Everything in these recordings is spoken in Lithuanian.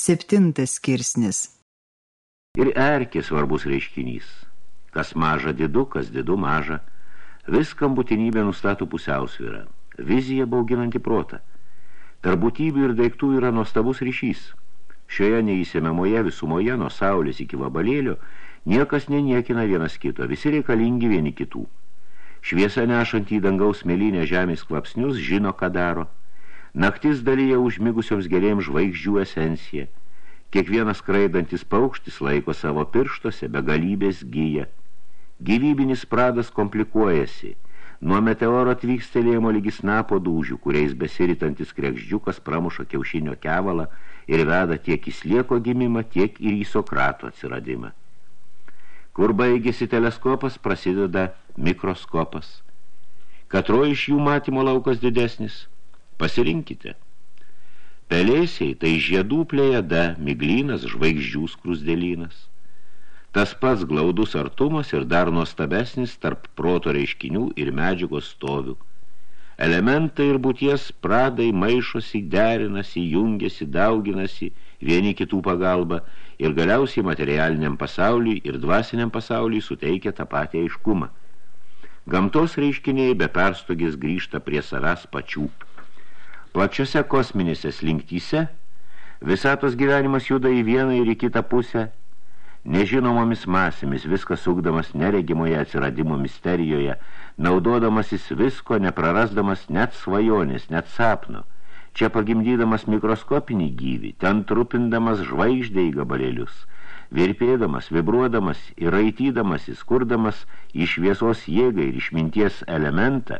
Septintas skirsnis. Ir erkė svarbus reiškinys. Kas maža didu, kas didu maža. Viskam būtinybė nustato pusiausvyrą. Vizija bauginanti protą. Tarp būtybių ir daiktų yra nuostabus ryšys. Šioje neįsimemoje visumoje, nuo saulės iki vabalėlio, niekas neniekina vienas kito, visi reikalingi vieni kitų. Šviesa nešant į dangaus melinę žemės kvapsnius žino, ką daro – Naktis dalyja užmigusioms gerėms žvaigždžių esenciją. Kiekvienas skraidantis paukštis laiko savo pirštose begalybės gyja. Gyvybinis pradas komplikuojasi. Nuo meteoro atvykstelėjimo lygi snapo dūžių, kuriais besiritantis krekždžiukas pramuša kiaušinio kevalą ir veda tiek į slieko gimimą, tiek ir į Sokrato atsiradimą. Kur baigėsi teleskopas, prasideda mikroskopas. Katro iš jų matymo laukas didesnis – Pasirinkite. Pelėsiai tai žiedų plėjada, miglynas, žvaigždžių skrusdėlynas. Tas pats glaudus artumas ir dar nuostabesnis tarp proto reiškinių ir medžiagos stovių. Elementai ir būties pradai maišosi, derinasi, jungiasi, dauginasi vieni kitų pagalba ir galiausiai materialiniam pasauliui ir dvasiniam pasauliui suteikia tą patį aiškumą. Gamtos reiškiniai be perstogės grįžta prie savęs pačių. Plačiose kosminėse slinktyse visatos gyvenimas juda į vieną ir į kitą pusę, nežinomomis masėmis, viskas sukdamas neregimoje atsiradimo misterijoje, naudodamasis visko, neprarasdamas net svajonės, net sapno, čia pagimdydamas mikroskopinį gyvį, ten trupindamas žvaigždę į gabalėlius, virpėdamas, vibruodamas ir raitydamasis, kurdamas iš šviesos jėgą ir išminties elementą,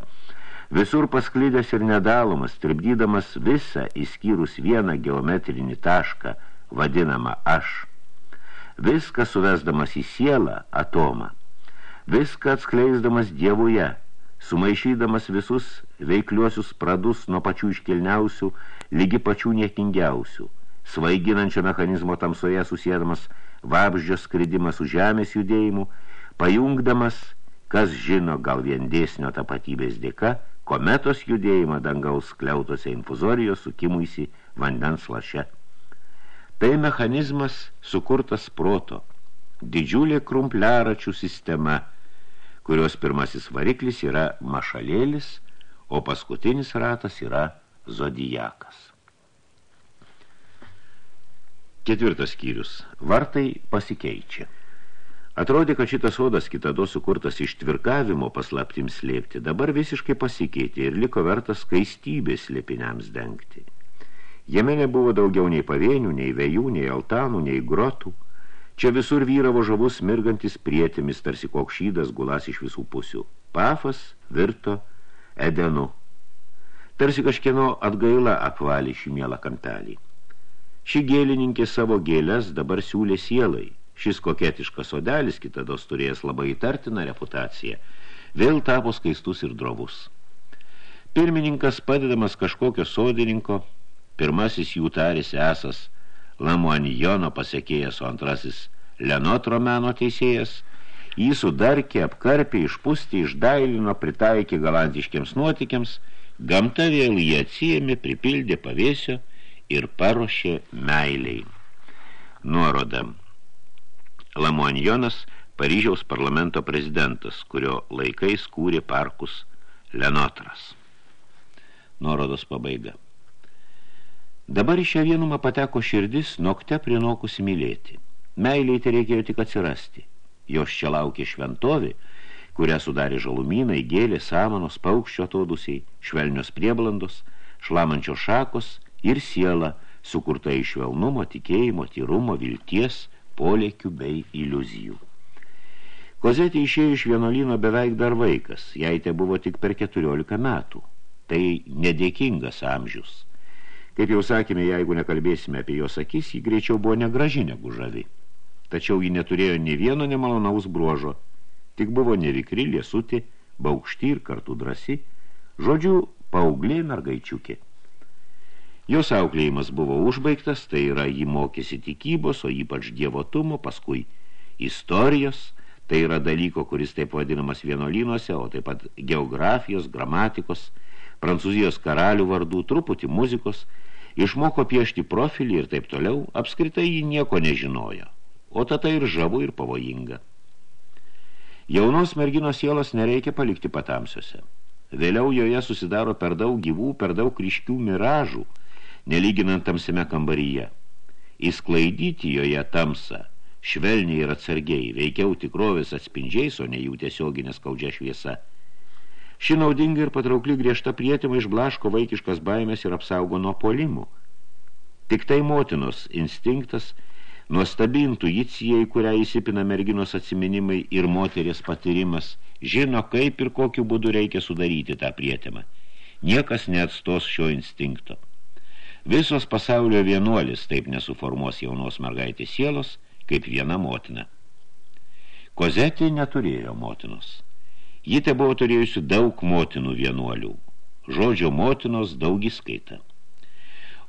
Visur pasklydęs ir nedalomas, tribdydamas visą, įskyrus vieną geometrinį tašką, vadinamą aš. Viską suvesdamas į sielą, atomą. Viską atskleisdamas dievuje, sumaišydamas visus veikliuosius pradus nuo pačių iškilniausių, lygi pačių niekingiausių, svaiginančio mechanizmo tamsoje susėdamas vabždžio skridimas su žemės judėjimu, pajungdamas, kas žino gal vien dėsnio tapatybės dėka, kometos judėjimą dangaus kliautose infuzorijos sukimuisi vandens laše. Tai mechanizmas sukurtas proto, didžiulė krumpliaračių sistema, kurios pirmasis variklis yra mašalėlis, o paskutinis ratas yra zodijakas. Ketvirtas skyrius. Vartai pasikeičia. Atrodė, kad šitas sodas kitado sukurtas iš tvirkavimo paslaptims slėpti, dabar visiškai pasikeitė ir liko vertas skaistybės slėpiniams dengti. Jame nebuvo daugiau nei pavienių, nei vėjų, nei altanų, nei grotų. Čia visur vyravo žavus mirgantis prietimis, tarsi kokšydas gulas iš visų pusių. Pafas virto edenu. Tarsi kažkieno atgaila apvalė šį mielą kampelį. Ši gėlininkė savo gėlės dabar siūlė sielai – Šis koketiškas sodelis, kitados turėjęs labai įtartiną reputaciją, vėl tapo skaistus ir drovus. Pirmininkas, padedamas kažkokio sodininko, pirmasis jų tarėsi esas Lamuanijono pasiekėjas, o antrasis Lenotro meno teisėjas, jį sudarkė, apkarpė, išpustė, išdailino, pritaikė galantiškiams nuotikiams, gamta vėl jį atsijėmė, pripildė pavėsio ir paruošė meiliai. Nuorodam. Lamonjonas, Paryžiaus parlamento prezidentas, kurio laikais kūrė parkus Lenotras. Nuorodos pabaiga. Dabar į šią vienumą pateko širdis, nokte prinokusi mylėti. Meiliai tai reikėjo tik atsirasti. Jos čia laukė šventovė, kurią sudarė žalumynai, gėlė, samanos, paukščio atodusiai, švelnios prieblandos, šlamančios šakos ir siela, sukurta iš švelnumo, tikėjimo, tyrumo, vilties, polėkių bei iliuzijų. Kozetė išėjo iš vienuolino beveik dar vaikas, jai te buvo tik per 14 metų. Tai nedėkingas amžius. Kaip jau sakėme, jeigu nekalbėsime apie jos akis, ji greičiau buvo negraži negu žavi. Tačiau ji neturėjo nei vieno nemalonaus bruožo, tik buvo nevikri, liesutė, baukšti ir kartu drasi, žodžiu, paauglė mergaičiukė. Jos auklėjimas buvo užbaigtas, tai yra jį mokėsi tikybos, o ypač dievotumo, paskui istorijos, tai yra dalyko, kuris taip vadinamas vienolynuose, o taip pat geografijos, gramatikos, prancūzijos karalių vardų, truputį muzikos. Išmoko piešti profilį ir taip toliau, apskritai ji nieko nežinojo, o tata ir žavu ir pavojinga. Jaunos merginos sielos nereikia palikti patamsiuose. Vėliau joje susidaro per daug gyvų, per daug ryškių miražų, nelyginant tamsime kambaryje. Įsklaidyti joje tamsą, švelniai ir atsargiai, veikiau tikrovės atspindžiais, o ne jų tiesioginė skaudžia šviesa. Ši naudinga ir patraukli griežta prietima išblaško vaikiškas baimės ir apsaugo nuo polimų. Tik tai motinos instinktas, nuostabi intuicija, į kurią įsipina merginos atsiminimai ir moteris patyrimas, žino, kaip ir kokiu būdu reikia sudaryti tą prietimą. Niekas neatstos šio instinkto. Visos pasaulio vienuolis taip nesuformuos jaunos mergaitės sielos, kaip viena motina. Kozetė neturėjo motinos. Ji te buvo turėjusi daug motinų vienuolių. Žodžio motinos daug įskaita.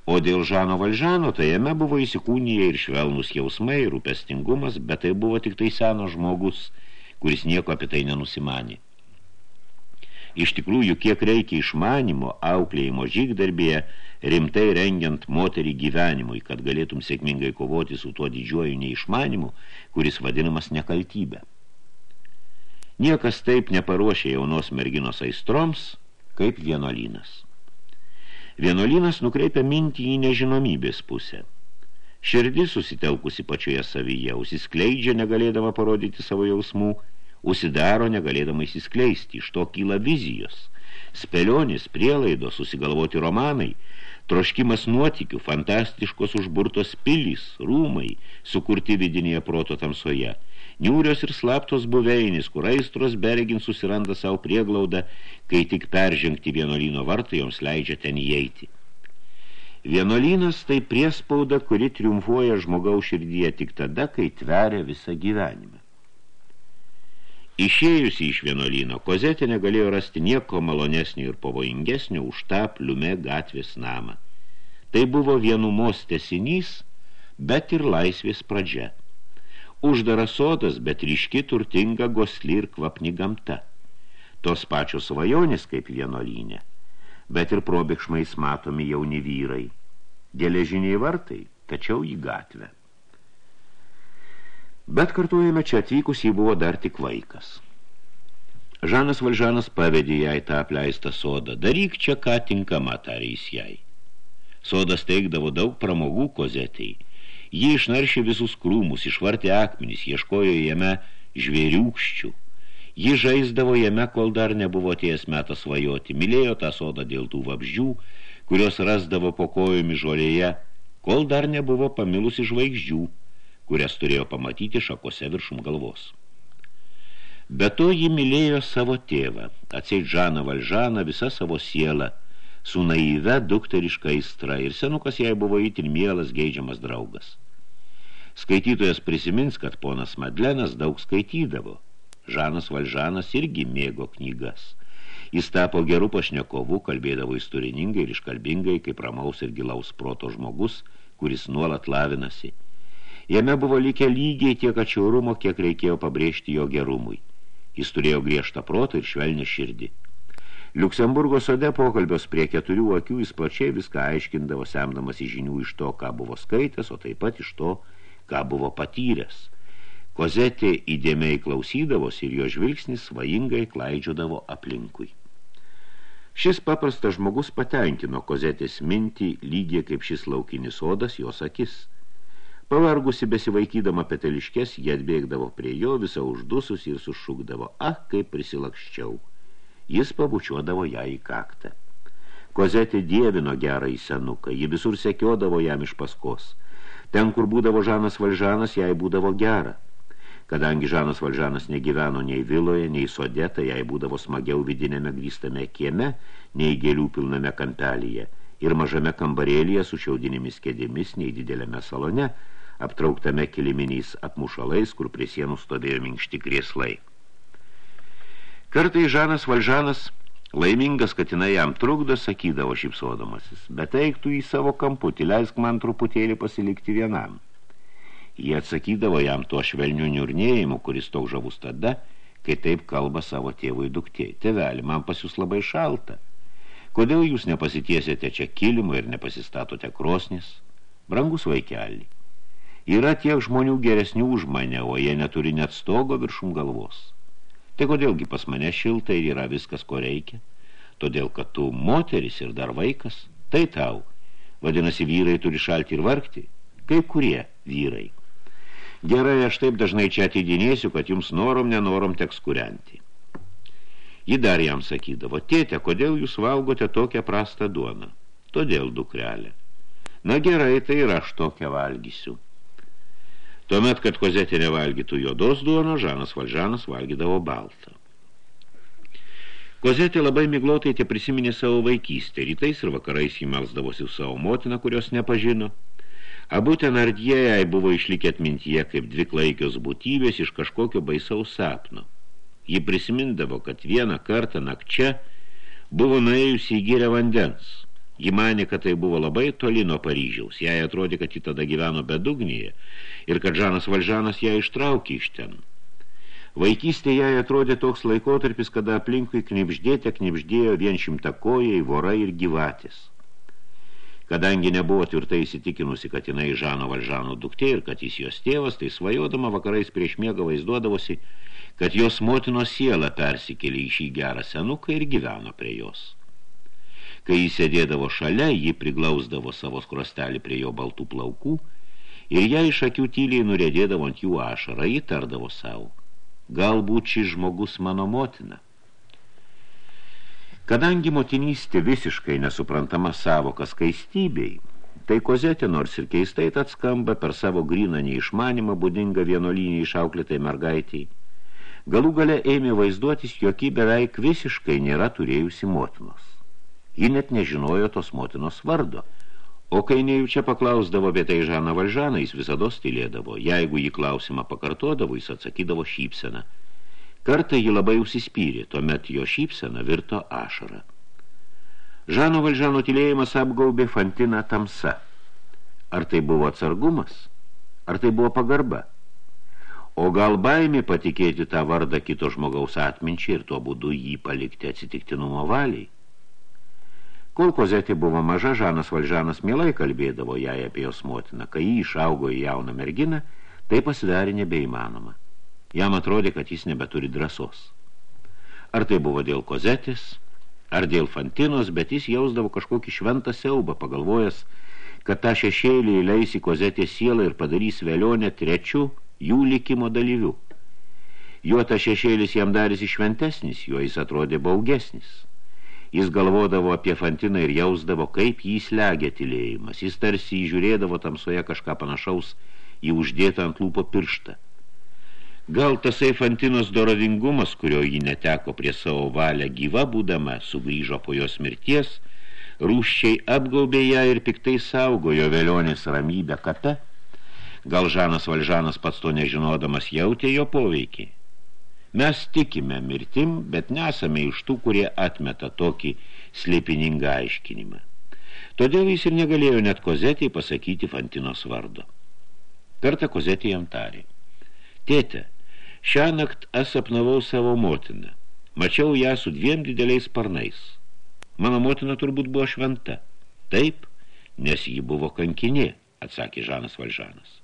O dėl Žano Valžano, tai jame buvo įsikūnyje ir švelnus jausmai, rūpestingumas, bet tai buvo tik tai senos žmogus, kuris nieko apie tai nenusimanė. Iš tikrųjų, kiek reikia išmanimo, auklėjimo žygdarbėje, rimtai rengiant moterį gyvenimui, kad galėtum sėkmingai kovoti su tuo didžiuoju neišmanimu, kuris vadinamas nekaltybė. Niekas taip neparuošė jaunos merginos aistroms, kaip vienuolynas. Vienuolynas nukreipia mintį į nežinomybės pusę. Širdis susitelkusi pačioje savyje, užsiskleidžia negalėdama parodyti savo jausmų, užsidaro negalėdama įsiskleisti, iš to kyla vizijos. Spėlionis, prielaidos, susigalvoti romanai, troškimas nuotikių, fantastiškos užburtos pilys, rūmai, sukurti vidinėje proto tamsoje – niūrios ir slaptos buveinės, kur aistros beregin susiranda savo prieglaudą, kai tik peržengti vienuolyno vartą joms leidžia ten įeiti. Vienuolynas tai priespauda, kuri triumfuoja žmogaus širdyje tik tada, kai tveria visą gyvenimą. Išėjusi iš vienuolyno, kozetė negalėjo rasti nieko malonesnio ir pavojingesnio už tą pliume gatvės namą. Tai buvo vienumos tesinys, bet ir laisvės pradžia – Uždaras sodas, bet ryški turtinga gosli ir kvapni gamta. Tos pačios svajonės kaip vienuolynė, bet ir probėgšmais matomi jauni vyrai. Geležiniai vartai, tačiau į gatvę. Bet kartuojame čia atvykus jį buvo dar tik vaikas. Žanas Valžanas pavedė jai tą apleistą sodą. Daryk čia ką tinkama, tarė jis jai. Sodas teikdavo daug pramogų kozetei – Ji išnaršė visus krūmus, išvartė akmenys, ieškojo jame žvėriūkščių. Ji žaisdavo jame, kol dar nebuvo ties metas svajoti, mylėjo tą sodą dėl tų vabzdžių, kurios rasdavo po kojomis žolėje, kol dar nebuvo pamilusi žvaigždžių, kurias turėjo pamatyti šakose viršum galvos. Be to ji mylėjo savo tėvą, atseit Žaną Valžaną visą savo sielą, su naive dukteriška aistra ir senukas jai buvo įtin mielas geidžiamas draugas. Skaitytojas prisimins, kad ponas Madlenas daug skaitydavo. Žanas Valžanas irgi mėgo knygas. Jis tapo gerų pašnekovų, kalbėdavo įsturiningai ir iškalbingai, kaip ramaus ir gilaus proto žmogus, kuris nuolat lavinasi. Jame buvo likę lygiai tiek atšiaurumo, kiek reikėjo pabrėžti jo gerumui. Jis turėjo griežtą protą ir švelnę širdį. Liuksemburgo sode pokalbios prie keturių akių jis plačiai viską aiškindavo, semdamas į žinių iš to, ką buvo skaitęs, o taip pat iš to, ką buvo patyręs. Kozetė įdėmiai klausydavosi ir jo žvilgsnis svajingai klaidžiodavo aplinkui. Šis paprastas žmogus patenkino kozetės mintį lygiai kaip šis laukinis sodas jos akis. Pavargusi besivaikydama peteliškės, jie atbėgdavo prie jo visą uždusus ir sušukdavo, ah, kaip prisilakščiau. Jis pabučiuodavo ją į kaktą. Kozetė dievino gerą į senuką, ji visur sekiodavo jam iš paskos – Ten, kur būdavo Žanas Valžanas, jai būdavo gera. Kadangi Žanas Valžanas negyveno nei viloje, nei sode, tai jai būdavo smagiau vidinėme grįstame kieme, nei gėlių pilname kampelyje ir mažame kambarėlyje su šiaudinėmis kėdėmis, nei didelėme salone, aptrauktame kiliminiais apmušalais, kur prie sienų stovėjo minkšti krėslai. Kartai Žanas Valžanas Laimingas, kad jinai jam trukdo, sakydavo šipsodamasis, bet eiktų į savo kamputį, leisk man truputėlį pasilikti vienam. Jie atsakydavo jam tuo švelniu niurnėjimu, kuris toks žavus tada, kai taip kalba savo tėvui duktė. Tėveli, man pas jūs labai šalta. Kodėl jūs nepasitiesėte čia kilimo ir nepasistatote krosnis? Brangus vaikelį. Yra tiek žmonių geresnių už mane, o jie neturi net stogo viršum galvos. Tai kodėlgi pas mane šilta ir yra viskas, ko reikia? Todėl, kad tu moteris ir dar vaikas, tai tau. Vadinasi, vyrai turi šalti ir vargti. Kaip kurie vyrai? Gerai, aš taip dažnai čia atidinėsiu, kad jums norom, nenorom teks kurianti. Ji dar jam sakydavo, tėte, kodėl jūs valgote tokią prastą duoną? Todėl, dukrelė. Na gerai, tai ir aš tokią valgysiu. Tuomet, kad kozetė nevalgytų juodos duono, Žanas Valžanas valgydavo baltą. Kozetė labai miglotai tie prisiminė savo vaikystę. Rytais ir vakarais jį melsdavosi savo motiną, kurios nepažino. Abu ten ardėjai buvo išlikę atmintyje kaip dvi klaikios būtybės iš kažkokio baisaus sapno. Ji prisimindavo, kad vieną kartą nakčia buvo nuėjusi į gyrę vandens. Ji manė, kad tai buvo labai toli nuo Paryžiaus. Jai atrodė, kad ji tada gyveno bedugnyje ir kad Žanas Valžanas ją ištraukė iš ten. Vaikystė jai atrodė toks laikotarpis, kada aplinkui knipždėte knipždėjo vien šimtakojai, vorai ir gyvatis. Kadangi nebuvo tvirtai įsitikinusi, kad jinai Žano Valžano duktė ir kad jis jos tėvas, tai svajodama vakarais prieš miegą vaizduodavosi, kad jos motinos siela persikėlė į šį gerą senuką ir gyveno prie jos. Kai jis sėdėdavo šalia, ji priglausdavo savo skrostelį prie jo baltų plaukų ir ją iš akių tyliai nurėdėdavo ant jų ašarą, jį tardavo savo. Galbūt šis žmogus mano motina. Kadangi motinystė visiškai nesuprantama savoka skaistybei, tai kozetė nors ir keistai atskamba per savo gryną neišmanimą būdingą vienolinį išauklėtai mergaitiai, Galų gale ėmė vaizduotis, ji beveik visiškai nėra turėjusi motinos. Ji net nežinojo tos motinos vardo. O kai nejučia paklausdavo apie tai Žaną Valžaną, jis visada stilėdavo. Jeigu jį klausimą pakartodavo, jis atsakydavo šypseną. Kartą jį labai užsispyrė, tuomet jo šypsena virto ašarą. Žano Valžano tylėjimas apgaubė Fantiną tamsa. Ar tai buvo atsargumas? Ar tai buvo pagarba? O gal baimė patikėti tą vardą kito žmogaus atminčiai ir tuo būdu jį palikti atsitiktinumo valiai? Kol kozetė buvo maža, Žanas Valžanas mielai kalbėdavo jai apie jos motiną. Kai jį išaugo į jauną merginą, tai pasidarė nebeįmanoma. Jam atrodė, kad jis nebeturi drąsos. Ar tai buvo dėl kozetės, ar dėl Fantinos, bet jis jausdavo kažkokį šventą siaubą, pagalvojęs, kad tą šešėlį įleis į kozetės sielą ir padarys velionę trečių jų likimo dalyvių. Juo ta šešėlis jam darėsi šventesnis, juo jis atrodė baugesnis. Jis galvodavo apie Fantiną ir jausdavo, kaip jį slegia tylėjimas. Jis tarsi įžiūrėdavo tamsoje kažką panašaus į uždėtą ant lūpo pirštą. Gal tasai Fantinos dorovingumas, kurio jį neteko prie savo valią gyva būdama, sugrįžo po jos mirties, rūščiai apgaubė ją ir piktai saugojo velionės ramybę kape, Gal Žanas Valžanas pats to nežinodamas jautė jo poveikį. Mes tikime mirtim, bet nesame iš tų, kurie atmeta tokį slėpiningą aiškinimą. Todėl jis ir negalėjo net kozetį pasakyti Fantinos vardo. Kartą kozetį jam tarė. Tėte, šią nakt aš sapnavau savo motiną. Mačiau ją su dviem dideliais sparnais. Mano motina turbūt buvo šventa. Taip, nes ji buvo kankinė, atsakė Žanas Valžanas.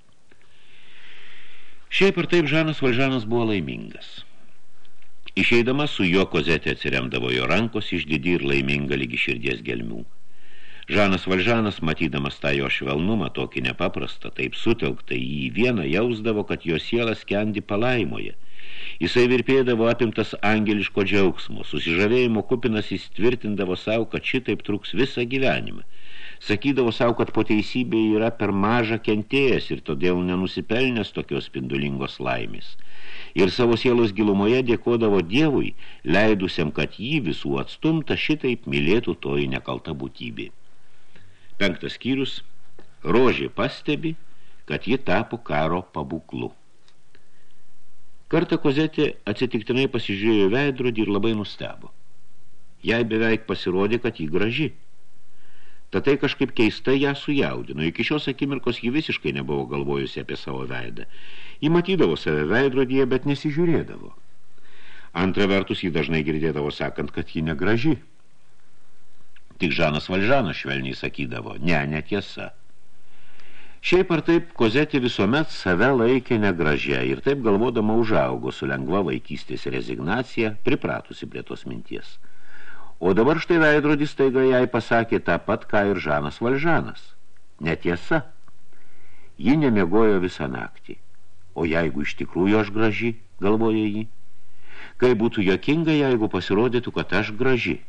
Šiaip ir taip Žanas Valžanas buvo laimingas. Išeidama su jo kozetė atsiremdavo jo rankos išdidi ir laiminga lygi širdies gelmių. Žanas Valžanas, matydamas tą jo švelnumą, tokį nepaprastą, taip sutelktą į jį vieną, jausdavo, kad jo sielas kendi palaimoje. Jisai virpėdavo apimtas angeliško džiaugsmo, susižavėjimo kupinas jis tvirtindavo savo, kad šitaip truks visą gyvenimą – sakydavo savo, kad po teisybė yra per mažą kentėjęs ir todėl nenusipelnęs tokios spindulingos laimės. Ir savo sielos gilumoje dėkodavo Dievui, leidusiam, kad jį visų atstumta šitaip mylėtų toji nekalta būtybė. Penktas skyrius. Rožė pastebi, kad ji tapo karo pabuklu. Kartą kozetė atsitiktinai pasižiūrėjo veidrodį ir labai nustebo. Jai beveik pasirodė, kad jį graži. Tad tai kažkaip keistai ją sujaudino. Iki šios akimirkos ji visiškai nebuvo galvojusi apie savo veidą. Ji matydavo save veidrodyje, bet nesižiūrėdavo. Antra vertus, ji dažnai girdėdavo sakant, kad ji negraži. Tik Žanas Valžanas švelniai sakydavo, ne, netiesa. Šiaip ar taip, kozetė visuomet save laikė negražia ir taip galvodama užaugo su lengva vaikystės rezignacija, pripratusi prie tos minties. O dabar štai veidrodis taiga jai pasakė tą pat, ką ir Žanas Valžanas. Netiesa. Ji nemiegojo visą naktį. O jeigu iš tikrųjų aš graži, galvoja ji, kai būtų jokinga, jeigu pasirodytų, kad aš graži.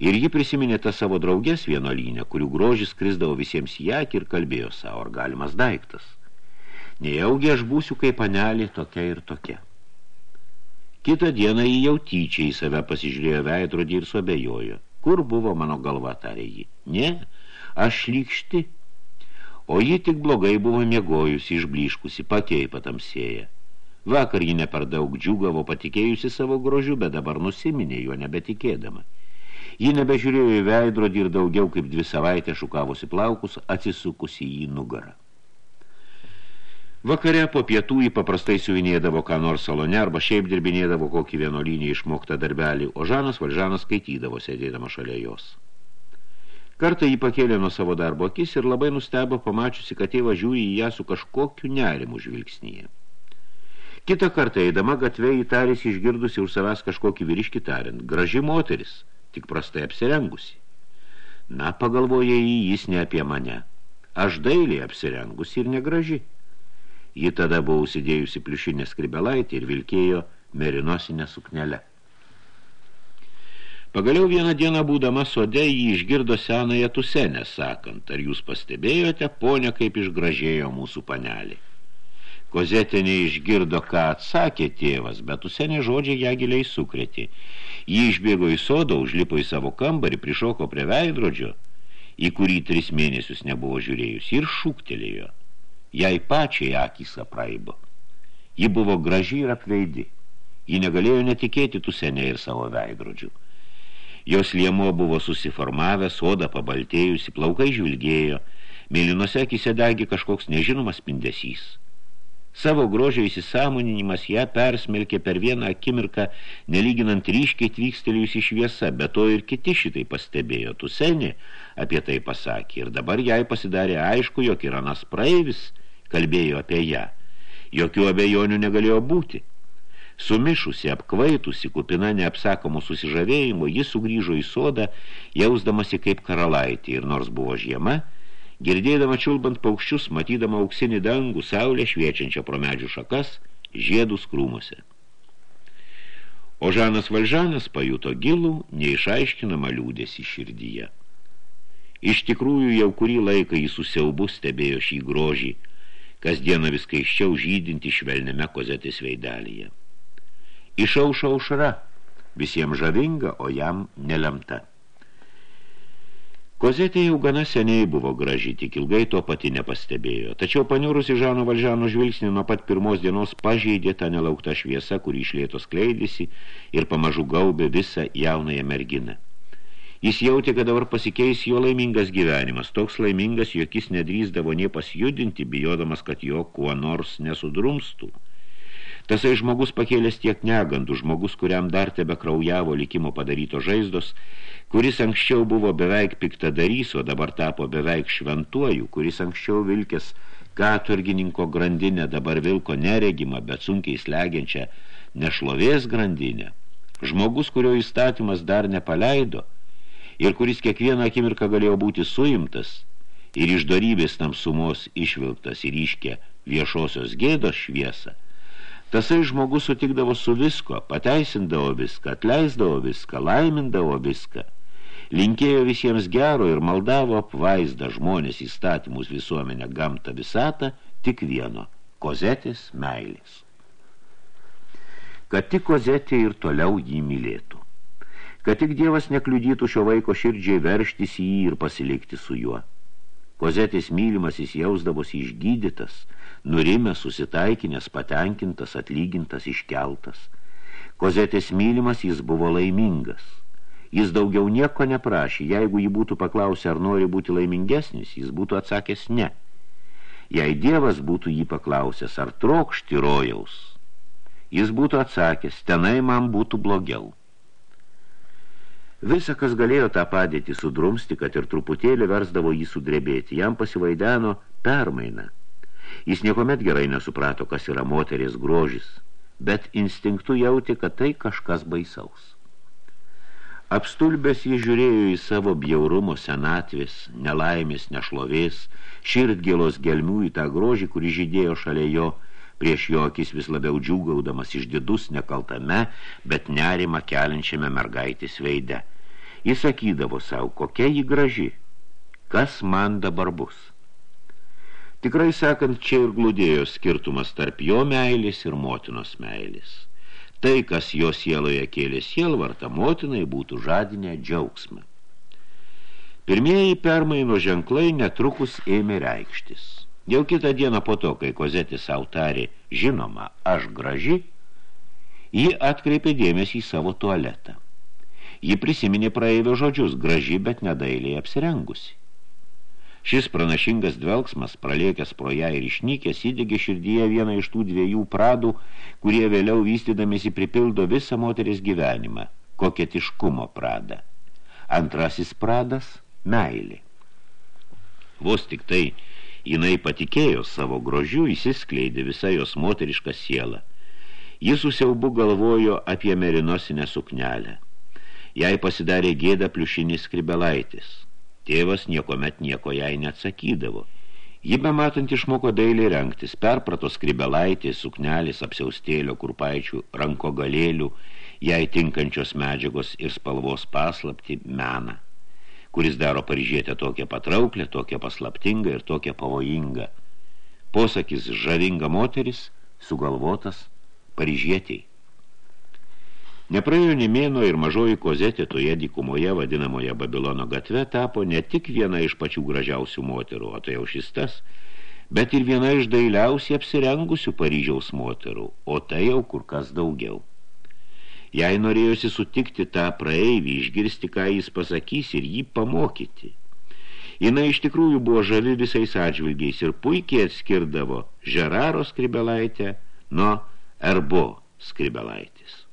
Ir ji prisiminė tą savo draugės vienolyne, kurių grožis krisdavo visiems ją ir kalbėjo savo, ar galimas daiktas. Nejaugi aš būsiu kaip panelė tokia ir tokia. Kitą dieną jį jau tyčiai į save pasižiūrėjo veidrodį ir suabejojo. Kur buvo mano galva, tarė jį? Ne, aš lygšti. O ji tik blogai buvo miegojusi, išbliškusi, pakei patamsėję. Vakar ji ne per daug džiugavo patikėjusi savo grožiu, bet dabar nusiminė juo nebetikėdama. Ji nebežiūrėjo į veidrodį ir daugiau kaip dvi savaitę šukavosi plaukus, atsisukusi į nugarą. Vakare po pietų jį paprastai siuvinėdavo ką nors salone arba šiaip dirbinėdavo kokį vienolynį išmoktą darbelį, o Žanas Valžanas skaitydavo sėdėdama šalia jos. Kartą jį pakėlė nuo savo darbo akis ir labai nustebo pamačiusi, kad tėva žiūri į ją su kažkokiu nerimu žvilgsnyje. Kitą kartą eidama gatvė įtarėsi išgirdusi už savęs kažkokį vyriškį tariant, graži moteris, tik prastai apsirengusi. Na, pagalvoja jį, jis ne apie mane. Aš dailiai apsirengusi ir negraži. Ji tada buvo užsidėjusi pliušinę skribelaitį ir vilkėjo merinosinę suknelę. Pagaliau vieną dieną būdama sode jį išgirdo senąją tusenę, sakant, ar jūs pastebėjote, ponia, kaip išgražėjo mūsų panelį. Kozetė neišgirdo, ką atsakė tėvas, bet usenė žodžiai ją giliai sukrėtė. Ji išbėgo į sodą, užlipo į savo kambarį, prišoko prie veidrodžio, į kurį tris mėnesius nebuvo žiūrėjus, ir šūktelėjo. Jai pačiai akys apraibo. Ji buvo graži ir apveidi. Ji negalėjo netikėti tusenė ir savo veidrodžių. Jos liemo buvo susiformavęs, soda pabaltėjusi, plaukai žvilgėjo, mėlynose akise degė kažkoks nežinomas spindesys. Savo grožio įsisamoninimas ją persmelkė per vieną akimirką, nelyginant ryškiai tvykstelėjusi šviesa, bet to ir kiti šitai pastebėjo. Tusenė apie tai pasakė ir dabar jai pasidarė aišku, jog ir anas praeivis kalbėjo apie ją. Jokių abejonių negalėjo būti. Sumišusi, apkvaitusi, kupina neapsakomų susižavėjimų, ji sugrįžo į sodą, jausdamasi kaip karalaitė ir nors buvo žiema, Girdėdama čiulbant paukščius, matydama auksinį dangų, saulę šviečiančią pro medžių šakas, žiedus krūmuose. O Žanas Valžanas pajuto gilų, neišaiškinamą liūdėsi širdyje. Iš tikrųjų jau kurį laiką jis susiaubu stebėjo šį grožį, kasdieną vis kaiščiau žydinti švelniame kozetės veidelyje. Išauša aušra, visiems žavinga, o jam nelemta. Kozetė jau gana seniai buvo graži, tik ilgai to pati nepastebėjo. Tačiau paniurusi Žano Valžano žvilgsnį nuo pat pirmos dienos pažeidė tą nelauktą šviesą, kurį išlėtos kleidėsi ir pamažu gaubė visą jaunąją merginą. Jis jautė, kad dabar pasikeis jo laimingas gyvenimas, toks laimingas, jog jis nedrįsdavo nie pasjudinti, bijodamas, kad jo kuo nors nesudrumstų. Tasai žmogus pakėlęs tiek negandų, žmogus, kuriam dar tebe kraujavo likimo padaryto žaizdos, kuris anksčiau buvo beveik piktadarys, o dabar tapo beveik šventuoju, kuris anksčiau vilkės katurgininko grandinę, dabar vilko neregimą, bet sunkiai slegiančią nešlovės grandinę. Žmogus, kurio įstatymas dar nepaleido ir kuris kiekvieną akimirką galėjo būti suimtas ir iš darybės tamsumos išvilktas ir iškė viešosios gėdos šviesą, Tasai žmogus sutikdavo su visko, pateisindavo viską, atleisdavo viską, laimindavo viską. Linkėjo visiems gero ir maldavo apvaizdą žmonės įstatymus visuomenę gamtą visatą tik vieno – kozetės meilės. Kad tik kozetė ir toliau jį mylėtų. Kad tik Dievas nekliudytų šio vaiko širdžiai verštis į jį ir pasilikti su juo. Kozetės mylimas jis jausdavosi išgydytas – nurimęs, susitaikinęs, patenkintas, atlygintas, iškeltas. Kozetės mylimas jis buvo laimingas. Jis daugiau nieko neprašė, jeigu jį būtų paklausę, ar nori būti laimingesnis, jis būtų atsakęs ne. Jei Dievas būtų jį paklausęs, ar trokšti rojaus, jis būtų atsakęs, tenai man būtų blogiau. Visa, kas galėjo tą padėtį sudrumsti, kad ir truputėlį versdavo jį sudrebėti, jam pasivaideno permaina. Jis niekuomet gerai nesuprato, kas yra moteris grožis, bet instinktų jauti, kad tai kažkas baisaus. Apstulbęs jis žiūrėjo į savo bjaurumo senatvės, nelaimės, nešlovės, širdgėlos gelmių į tą grožį, kuri žydėjo šalia jo, prieš jo akis vis labiau džiūgaudamas išdidus nekaltame, bet nerima keliančiame mergaitės veide. Jis sakydavo savo, kokia ji graži, kas man dabar bus. Tikrai sakant, čia ir glūdėjo skirtumas tarp jo meilės ir motinos meilės. Tai, kas jo sieloje kėlė sielvartą, motinai būtų žadinę džiaugsmą. Pirmieji permaino ženklai netrukus ėmė reikštis. Jau kitą dieną po to, kai kozetis autarė, žinoma, aš graži, ji atkreipė dėmesį į savo tualetą. Ji prisiminė praeivio žodžius, graži, bet nedailiai apsirengusi. Šis pranašingas dvelgsmas, praliekęs pro ją ir išnykęs, įdegė širdyje vieną iš tų dviejų pradų, kurie vėliau vystydamėsi pripildo visą moteris gyvenimą – koketiškumo pradą. Antrasis pradas – meilė. Vos tik tai jinai patikėjo savo grožiu, įsiskleidė visa jos moteriška siela. Jis susiaubu galvojo apie merinosinę suknelę. Jai pasidarė gėda pliušinis skribelaitis – Tėvas niekomet nieko jai neatsakydavo. Ji bematant išmoko dailiai rengtis, perprato skribelaitės, suknelis, apsiaustėlio, kurpaičių, ranko galėlių, jai tinkančios medžiagos ir spalvos paslapti meną, kuris daro Paryžietę tokią patrauklę, tokią paslaptingą ir tokią pavojingą. Posakis žavinga moteris, sugalvotas Paryžietiai. Nepraėjo nemėno ir mažoji kozetė toje dykumoje vadinamoje Babilono gatve tapo ne tik viena iš pačių gražiausių moterų, o tai jau šis tas, bet ir viena iš dailiausiai apsirengusių Paryžiaus moterų, o tai jau kur kas daugiau. Jai norėjosi sutikti tą praeivį, išgirsti, ką jis pasakys ir jį pamokyti. Jina iš tikrųjų buvo žavi visais atžvilgiais ir puikiai atskirdavo Žeraro skribelaitę nuo Erbo skribelaitės.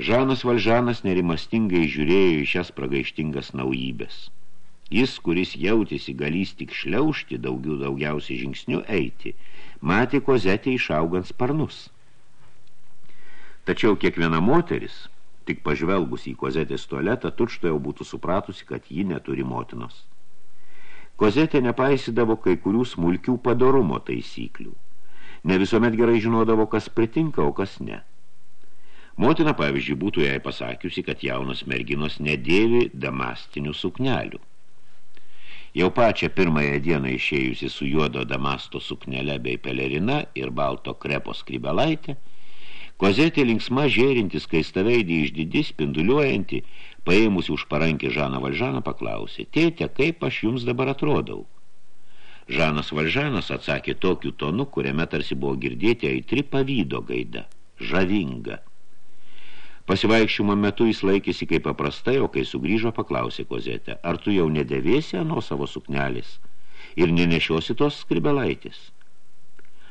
Žanas Valžanas nerimastingai žiūrėjo į šias pragaištingas naujybės. Jis, kuris jautėsi galys tik šliaužti, daugiau daugiausiai žingsnių eiti, matė kozetę išaugant sparnus. Tačiau kiekviena moteris, tik pažvelgus į kozetės tualetą, tučto jau būtų supratusi, kad ji neturi motinos. Kozetė nepaisydavo kai kurių smulkių padarumo taisyklių. Ne visuomet gerai žinodavo, kas pritinka, o kas ne. Motina, pavyzdžiui, būtų jai pasakiusi, kad jaunos merginos nedėvi damastinių suknelių. Jau pačią pirmąją dieną išėjusi su juodo damasto suknele bei pelerina ir balto krepo skrybelaitė, kozetė linksma žėrintis, kai staveidį išdidi spinduliuojanti, paėmusi už parankį Žaną Valžaną, paklausė, tėtė, kaip aš jums dabar atrodau? Žanas Valžanas atsakė tokiu tonu, kuriame tarsi buvo girdėti aitri pavydo gaida, žavinga. Pasivaikščiumo metu jis laikėsi kaip paprastai, o kai sugrįžo, paklausė kozetę, ar tu jau nedėvėsi anu savo suknelis ir nenešiosi tos skribelaitės.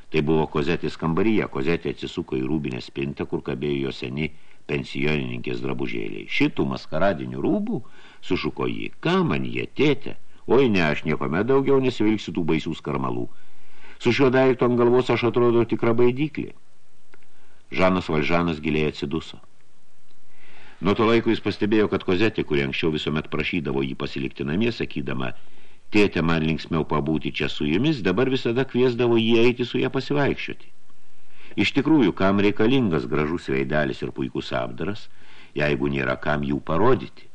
Tai buvo kozetės kambaryje, kozetė atsisuko į rūbinę spintą, kur kabėjo jo seni pensionininkės drabužėliai. Šitų maskaradinių rūbų, sušuko jį, ką man jie tėtė? Oi ne, aš niekome daugiau nesivilksiu tų baisių skarmalų. Su šiuo daiktu ant galvos aš atrodo tikra baidyklė. Žanas Valžanas giliai atsiduso. Nuo to laiko jis pastebėjo, kad kozetė, kuri anksčiau visuomet prašydavo jį pasilikti namie, sakydama, tėtė man linksmiau pabūti čia su jumis, dabar visada kviesdavo jį eiti su ją pasivaikščioti. Iš tikrųjų, kam reikalingas gražus veidelis ir puikus apdaras, jeigu nėra kam jų parodyti.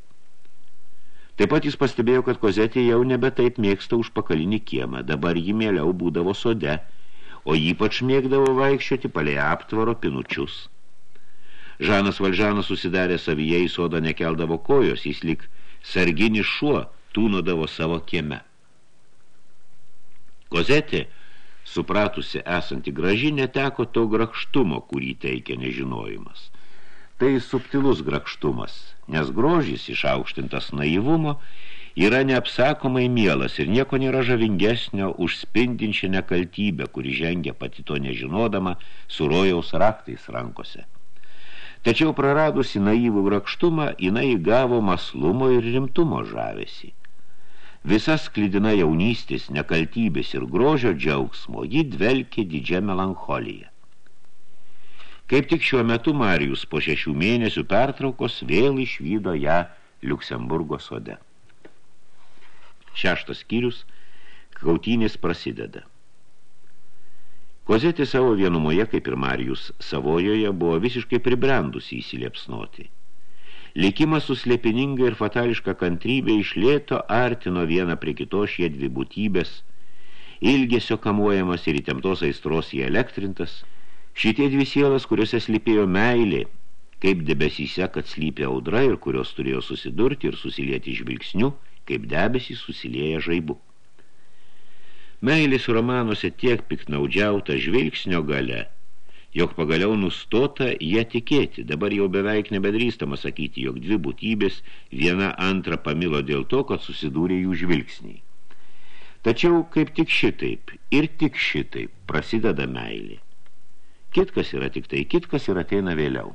Taip pat jis pastebėjo, kad kozetė jau nebe taip mėgsta už pakalinį kiemą, dabar jį mėliau būdavo sode, o ypač mėgdavo vaikščioti palei aptvaro pinučius. Žanas Valžanas susidarė savyje į sodą nekeldavo kojos, jis lik sarginis šuo tūnodavo savo kieme. Kozetė, supratusi esanti graži, neteko to grakštumo, kurį teikia nežinojimas. Tai subtilus grakštumas, nes grožis išaukštintas naivumo yra neapsakomai mielas ir nieko nėra žavingesnio už spindinčią nekaltybę, kuri žengia pati to nežinodama su rojaus raktais rankose. Tačiau praradusi naivų grakštumą, jinai įgavo maslumo ir rimtumo žavesi. Visas klydina jaunystės, nekaltybės ir grožio džiaugsmo, ji dvelkė didžią melancholija. Kaip tik šiuo metu Marijus po šešių mėnesių pertraukos vėl išvydo ją Liuksemburgo sode. Šeštas skyrius, kautynės prasideda. Kozetė savo vienumoje, kaip ir Marijus savojoje, buvo visiškai pribrendusi įsiliepsnoti. Likimas su slėpininga ir fatališka kantrybė išlėto artino vieną prie kitos šie dvi būtybės, ilgesio kamuojamas ir įtemptos aistros į elektrintas, šitie dvi sielas, kuriuose slypėjo meilė, kaip debesyse, kad slypė audra ir kurios turėjo susidurti ir susilieti žvilgsniu, kaip debesys susilieja žaibu. Meilis romanuose tiek piknaudžiauta žvilgsnio gale, jog pagaliau nustota ją tikėti. Dabar jau beveik nebedrįstama sakyti, jog dvi būtybės viena antrą pamilo dėl to, kad susidūrė jų žvilgsniai. Tačiau kaip tik šitaip ir tik šitaip prasideda meilė. Kitkas yra tik tai, kitkas ir ateina vėliau.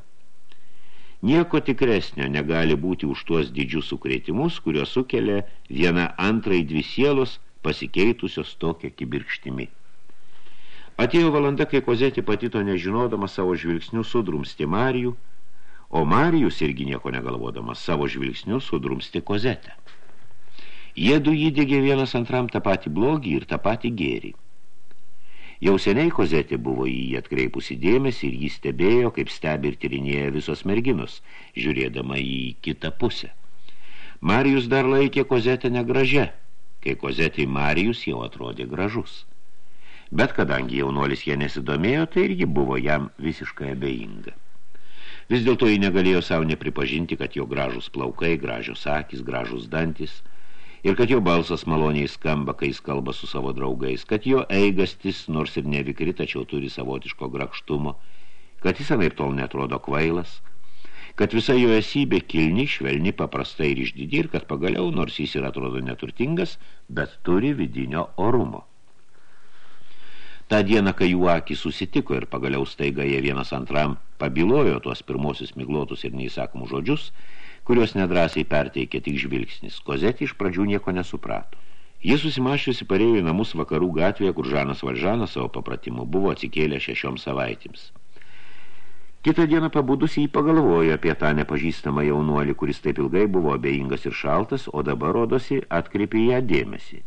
Nieko tikresnio negali būti už tuos didžius sukrėtimus, kurios sukelia viena antrai dvi sielos – pasikeitusios tokia kibirkštimi. Atėjo valanda, kai kozetė patito nežinodama savo žvilgsnių sudrumsti Marijų, o Marijus irgi nieko negalvodamas savo žvilgsnių sudrumsti kozetę. Jie du įdėgė vienas antram tą patį blogį ir tą patį gėrį. Jau seniai kozetė buvo į jį atkreipusi dėmesį ir jį stebėjo, kaip stebi ir tyrinėja visos merginos, žiūrėdama į kitą pusę. Marijus dar laikė kozetę negražę, kai kozetį Marijus jau atrodė gražus. Bet kadangi jaunuolis jie nesidomėjo, tai irgi buvo jam visiškai abejinga. Vis dėlto jį negalėjo savo nepripažinti, kad jo gražus plaukai, gražios akis, gražus dantis ir kad jo balsas maloniai skamba, kai jis kalba su savo draugais, kad jo eigastis, nors ir nevikri, tačiau turi savotiško grakštumo, kad jis anaip tol netrodo kvailas – kad visa jo esybė kilni, švelni, paprasta ir išdidi ir kad pagaliau, nors jis ir atrodo neturtingas, bet turi vidinio orumo. Ta diena, kai jų akį susitiko ir pagaliau staiga jie vienas antram pabilojo tuos pirmosius miglotus ir neįsakomų žodžius, kuriuos nedrasiai perteikė tik žvilgsnis, Kozetė iš pradžių nieko nesuprato. Jis susimašiusi parėjo į namus vakarų gatvėje, kur Žanas Valžanas savo papratimu buvo atsikėlę šešioms savaitėms. Kitą dieną pabudusi jį pagalvojo apie tą nepažįstamą jaunuolį, kuris taip ilgai buvo abejingas ir šaltas, o dabar, rodosi, atkreipė ją dėmesį.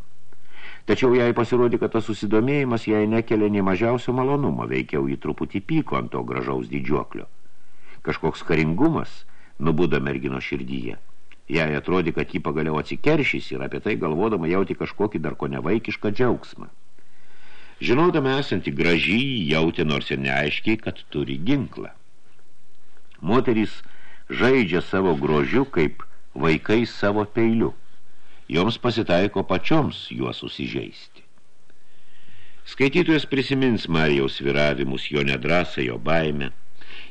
Tačiau jai pasirodė, kad tas susidomėjimas jai nekelia nei mažiausio malonumo, veikiau jį truputį pyko ant to gražaus didžiuoklio. Kažkoks karingumas nubudo mergino širdyje. Jai atrodė, kad jį pagaliau atsikeršys ir apie tai galvodama jauti kažkokį dar ko nevaikišką džiaugsmą. Žinodama esantį gražį, jautė nors ir neaiškiai, kad turi ginklą. Moterys žaidžia savo grožiu kaip vaikai savo peiliu. Joms pasitaiko pačioms juos susižeisti. Skaitytojas prisimins Marijaus viravimus, jo nedrasą, jo baimę.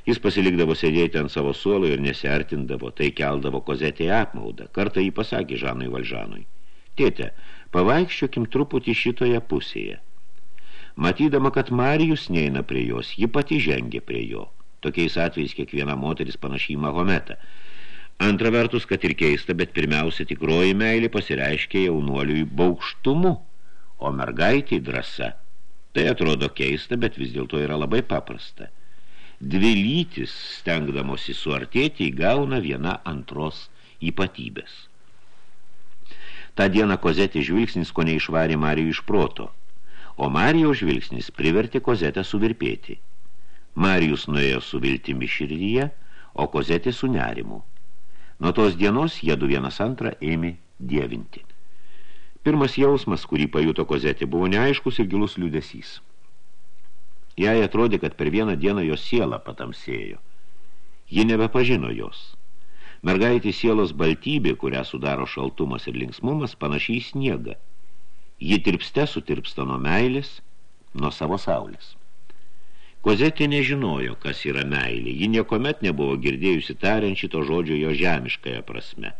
Jis pasilikdavo sėdėti ant savo suolo ir nesiartindavo, tai keldavo kozetį apmaudą. Kartą jį pasakė Žanui Valžanui. Tėte, pavaikščiokim truputį šitoje pusėje. Matydama, kad Marijus neina prie jos, ji pati žengė prie jo. Tokiais atvejais kiekviena moteris panašiai Mahometą. Antra vertus, kad ir keista, bet pirmiausia tikroji meilė pasireiškia jaunuoliui baukštumu, o mergaitė drąsa. Tai atrodo keista, bet vis dėlto yra labai paprasta. Dvi lytis, stengdamosi suartėti, įgauna viena antros ypatybės. Ta diena kozetė žvilgsnis ko neišvarė Marijų iš proto, o Marijaus žvilgsnis privertė kozetę suvirpėti. Marijus nuėjo su viltimi širdyje, o kozetė su nerimu. Nuo tos dienos jie du vienas antrą ėmė dievinti. Pirmas jausmas, kurį pajuto kozetė, buvo neaiškus ir gilus liūdesys. Jai atrodė, kad per vieną dieną jos siela patamsėjo. Ji nebepažino jos. Mergaitė sielos baltybė, kurią sudaro šaltumas ir linksmumas, panašiai sniega. Ji tirpste sutirpsta nuo meilės, nuo savo saulės. Kozetė nežinojo, kas yra meilė. Ji niekomet nebuvo girdėjusi tariant šito žodžio jo žemiškąją prasme.